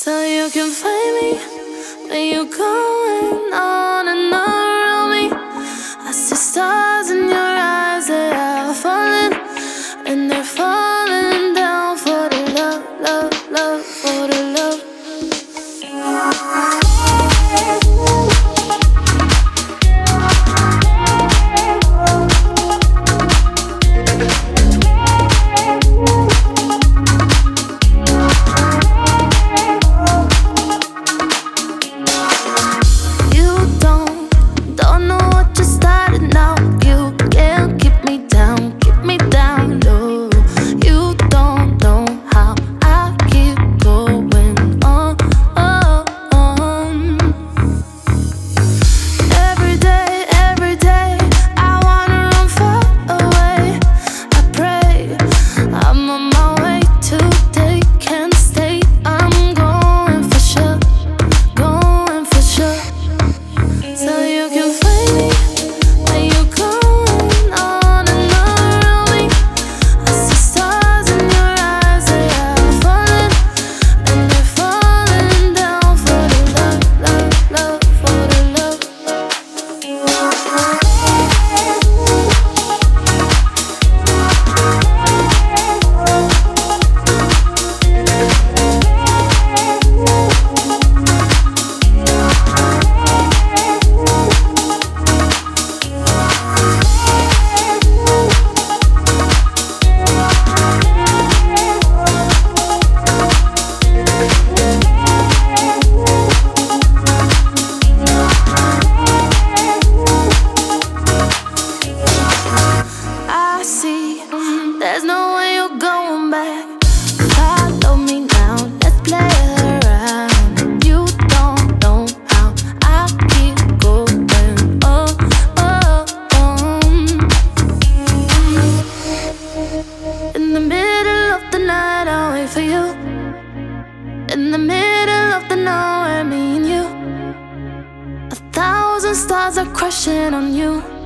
So you can find me when you're going on. In the middle of the night, I wait for you. In the middle of the nowhere, me and you. A thousand stars are crashing on you.